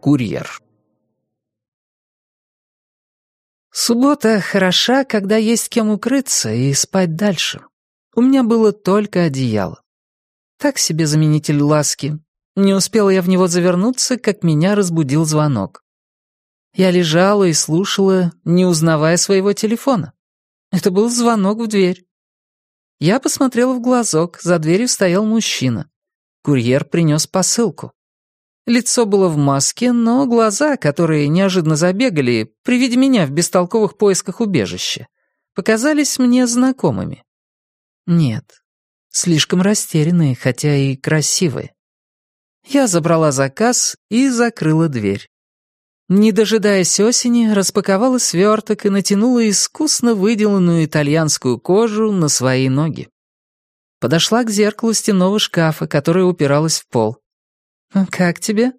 Курьер Суббота хороша, когда есть кем укрыться и спать дальше. У меня было только одеяло. Так себе заменитель ласки. Не успела я в него завернуться, как меня разбудил звонок. Я лежала и слушала, не узнавая своего телефона. Это был звонок в дверь. Я посмотрела в глазок, за дверью стоял мужчина. Курьер принес посылку. Лицо было в маске, но глаза, которые неожиданно забегали при виде меня в бестолковых поисках убежища, показались мне знакомыми. Нет, слишком растерянные, хотя и красивые. Я забрала заказ и закрыла дверь. Не дожидаясь осени, распаковала сверток и натянула искусно выделанную итальянскую кожу на свои ноги. Подошла к зеркалу стенного шкафа, которое упиралось в пол. «Ну, «Как тебе?»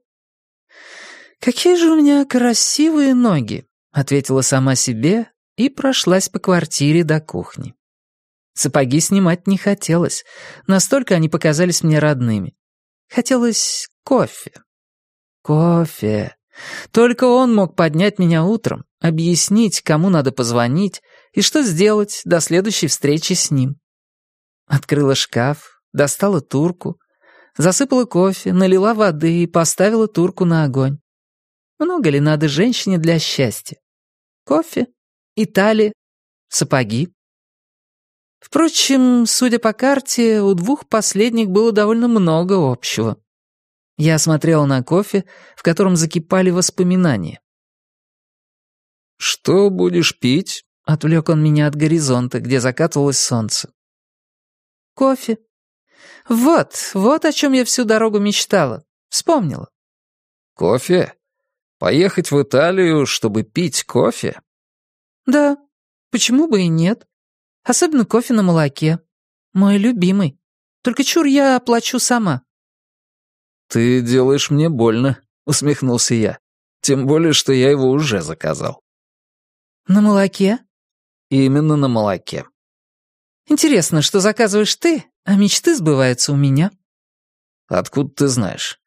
«Какие же у меня красивые ноги», — ответила сама себе и прошлась по квартире до кухни. Сапоги снимать не хотелось, настолько они показались мне родными. Хотелось кофе. Кофе. Только он мог поднять меня утром, объяснить, кому надо позвонить и что сделать до следующей встречи с ним. Открыла шкаф, достала турку, Засыпала кофе, налила воды и поставила турку на огонь. Много ли надо женщине для счастья? Кофе, Италия, сапоги. Впрочем, судя по карте, у двух последних было довольно много общего. Я смотрела на кофе, в котором закипали воспоминания. «Что будешь пить?» — отвлек он меня от горизонта, где закатывалось солнце. «Кофе», вот, вот о чем я всю дорогу мечтала. Вспомнила. Кофе? Поехать в Италию, чтобы пить кофе? Да, почему бы и нет. Особенно кофе на молоке. Мой любимый. Только чур я оплачу сама. Ты делаешь мне больно, усмехнулся я. Тем более, что я его уже заказал. На молоке? Именно на молоке. Интересно, что заказываешь ты, а мечты сбываются у меня. Откуда ты знаешь?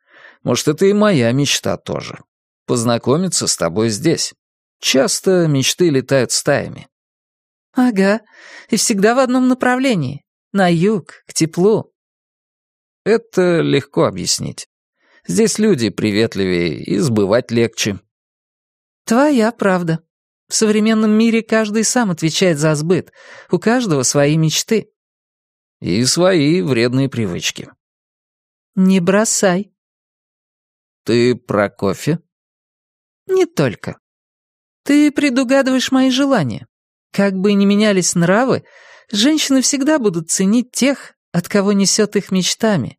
Может, это и моя мечта тоже. Познакомиться с тобой здесь. Часто мечты летают стаями. Ага, и всегда в одном направлении. На юг, к теплу. Это легко объяснить. Здесь люди приветливее и сбывать легче. Твоя правда. В современном мире каждый сам отвечает за сбыт, у каждого свои мечты. И свои вредные привычки. Не бросай. Ты про кофе? Не только. Ты предугадываешь мои желания. Как бы ни менялись нравы, женщины всегда будут ценить тех, от кого несет их мечтами.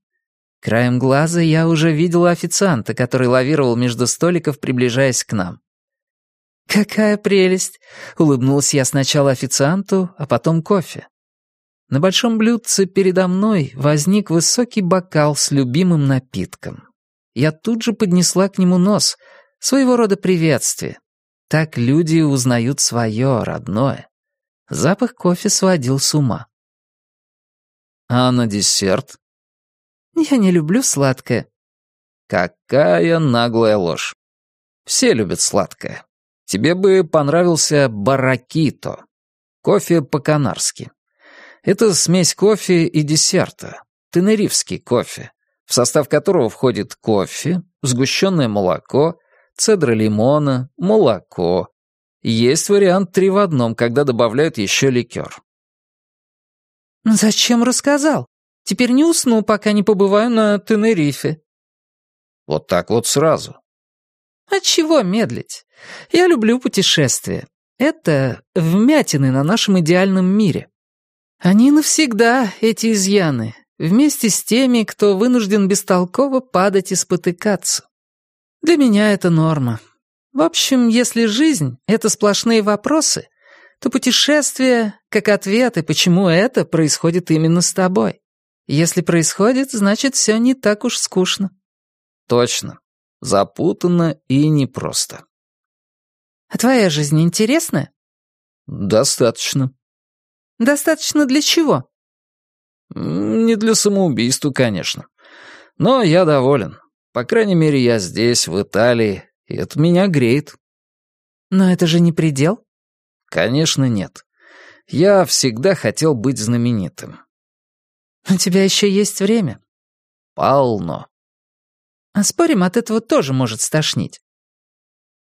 Краем глаза я уже видела официанта, который лавировал между столиков, приближаясь к нам. «Какая прелесть!» — улыбнулась я сначала официанту, а потом кофе. На большом блюдце передо мной возник высокий бокал с любимым напитком. Я тут же поднесла к нему нос, своего рода приветствие. Так люди узнают свое, родное. Запах кофе сводил с ума. «А на десерт?» «Я не люблю сладкое». «Какая наглая ложь! Все любят сладкое. Тебе бы понравился баракито. Кофе по-канарски. Это смесь кофе и десерта. Тенерифский кофе, в состав которого входит кофе, сгущенное молоко, цедра лимона, молоко. Есть вариант три в одном, когда добавляют еще ликер. «Зачем рассказал? Теперь не усну, пока не побываю на Тенерифе». «Вот так вот сразу. А чего медлить? Я люблю путешествия. Это вмятины на нашем идеальном мире. Они навсегда, эти изъяны, вместе с теми, кто вынужден бестолково падать и спотыкаться. Для меня это норма. В общем, если жизнь — это сплошные вопросы, то путешествие — как ответы, почему это происходит именно с тобой. Если происходит, значит, все не так уж скучно. Точно запутанно и непросто. «А твоя жизнь интересная?» «Достаточно». «Достаточно для чего?» Не для самоубийства, конечно. Но я доволен. По крайней мере, я здесь, в Италии, и это меня греет. Но это же не предел? Конечно, нет. Я всегда хотел быть знаменитым. У тебя еще есть время. Полно. А спорим, от этого тоже может стошнить.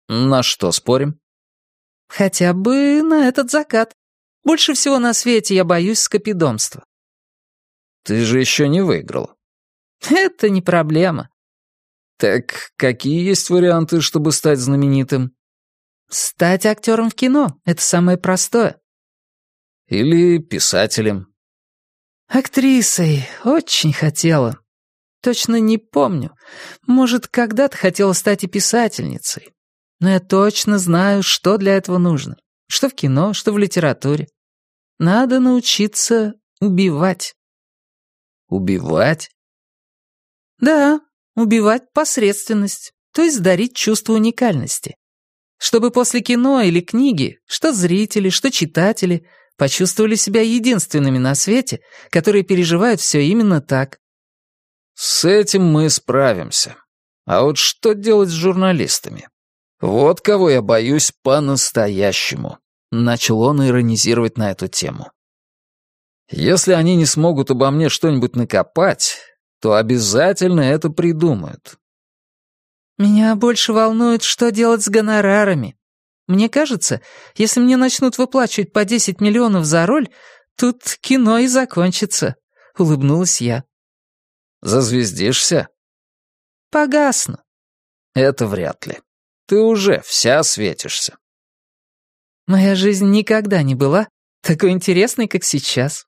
На что спорим? Хотя бы на этот закат. Больше всего на свете я боюсь скопидомства. Ты же еще не выиграл. Это не проблема. Так какие есть варианты, чтобы стать знаменитым? Стать актером в кино — это самое простое. Или писателем. Актрисой очень хотела. Точно не помню. Может, когда-то хотела стать и писательницей. Но я точно знаю, что для этого нужно. Что в кино, что в литературе. Надо научиться убивать. Убивать? Да, убивать посредственность, то есть дарить чувство уникальности. Чтобы после кино или книги, что зрители, что читатели, почувствовали себя единственными на свете, которые переживают все именно так. С этим мы справимся. А вот что делать с журналистами? Вот кого я боюсь по-настоящему. Начал он иронизировать на эту тему. Если они не смогут обо мне что-нибудь накопать, то обязательно это придумают. Меня больше волнует, что делать с гонорарами. Мне кажется, если мне начнут выплачивать по 10 миллионов за роль, тут кино и закончится, — улыбнулась я. Зазвездишься? Погасну. Это вряд ли. Ты уже вся светишься. Моя жизнь никогда не была такой интересной, как сейчас.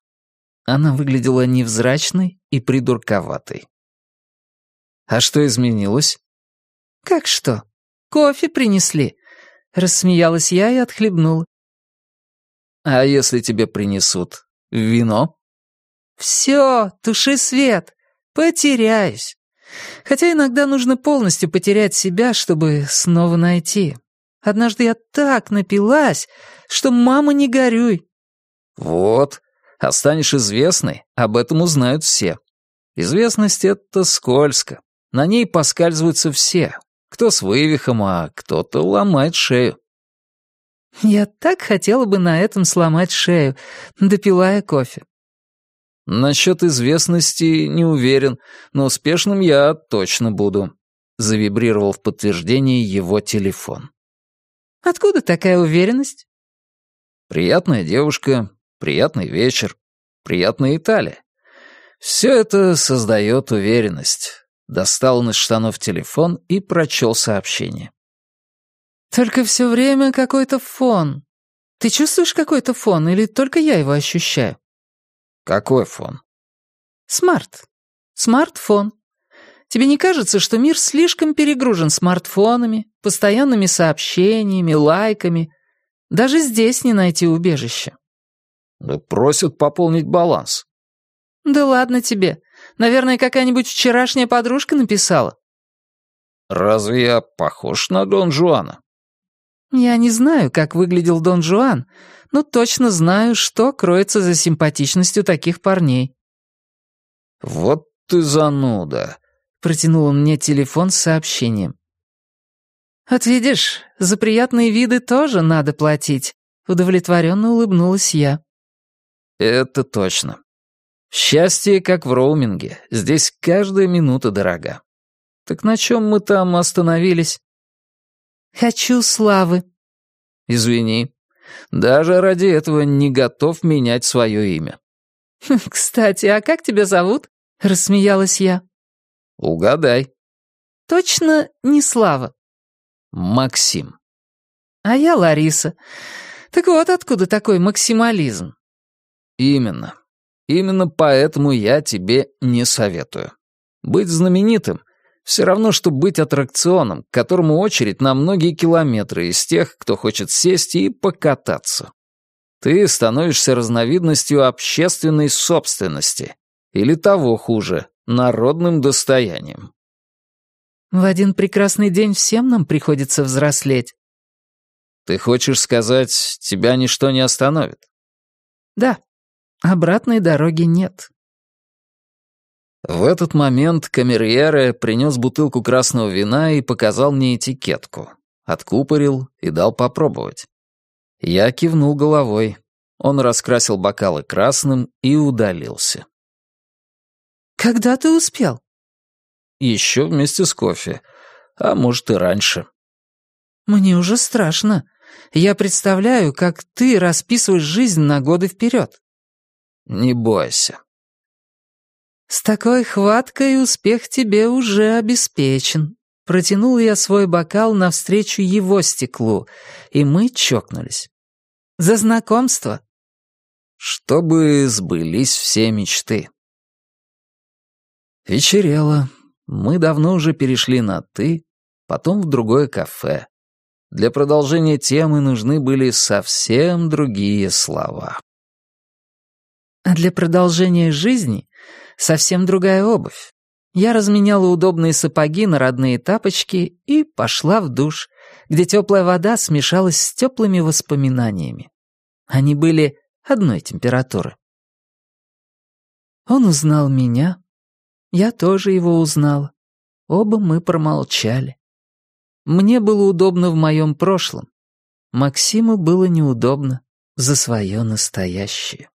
Она выглядела невзрачной и придурковатой. «А что изменилось?» «Как что? Кофе принесли!» Рассмеялась я и отхлебнула. «А если тебе принесут вино?» «Все, туши свет, потеряюсь. Хотя иногда нужно полностью потерять себя, чтобы снова найти. Однажды я так напилась, что мама не горюй». «Вот, а станешь известной, об этом узнают все. Известность — это скользко. На ней поскальзываются все. Кто с вывихом, а кто-то ломает шею. Я так хотела бы на этом сломать шею, допивая кофе. Насчет известности не уверен, но успешным я точно буду. Завибрировал в подтверждение его телефон. Откуда такая уверенность? Приятная девушка, приятный вечер, приятная Италия. Все это создает уверенность. Достал он из штанов телефон и прочел сообщение. «Только все время какой-то фон. Ты чувствуешь какой-то фон или только я его ощущаю?» «Какой фон?» «Смарт. Смартфон. Тебе не кажется, что мир слишком перегружен смартфонами, постоянными сообщениями, лайками? Даже здесь не найти убежище. Просят пополнить баланс. Да ладно тебе. Наверное, какая-нибудь вчерашняя подружка написала. Разве я похож на Дон Жуана? Я не знаю, как выглядел Дон Жуан, но точно знаю, что кроется за симпатичностью таких парней. Вот ты зануда. Протянул он мне телефон с сообщением. «Вот видишь, за приятные виды тоже надо платить», — удовлетворенно улыбнулась я. Это точно. Счастье, как в роуминге. Здесь каждая минута дорога. Так на чем мы там остановились? Хочу славы. Извини. Даже ради этого не готов менять свое имя. Кстати, а как тебя зовут? Рассмеялась я. Угадай. Точно не Слава. Максим. А я Лариса. Так вот откуда такой максимализм. Именно. Именно поэтому я тебе не советую. Быть знаменитым — все равно, что быть аттракционом, к которому очередь на многие километры из тех, кто хочет сесть и покататься. Ты становишься разновидностью общественной собственности. Или того хуже, народным достоянием. В один прекрасный день всем нам приходится взрослеть. Ты хочешь сказать, тебя ничто не остановит? Да, Обратной дороги нет. В этот момент камерьере принес бутылку красного вина и показал мне этикетку. Откупорил и дал попробовать. Я кивнул головой. Он раскрасил бокалы красным и удалился. «Когда ты успел?» «Еще вместе с кофе. А может, и раньше». «Мне уже страшно. Я представляю, как ты расписываешь жизнь на годы вперед». «Не бойся». «С такой хваткой успех тебе уже обеспечен». Протянул я свой бокал навстречу его стеклу, и мы чокнулись. «За знакомство!» Чтобы сбылись все мечты. Вечерело. Мы давно уже перешли на «ты», потом в другое кафе. Для продолжения темы нужны были совсем другие слова. А для продолжения жизни совсем другая обувь. Я разменяла удобные сапоги на родные тапочки и пошла в душ, где теплая вода смешалась с теплыми воспоминаниями. Они были одной температуры. Он узнал меня, я тоже его узнала. Оба мы промолчали. Мне было удобно в моем прошлом. Максиму было неудобно за свое настоящее.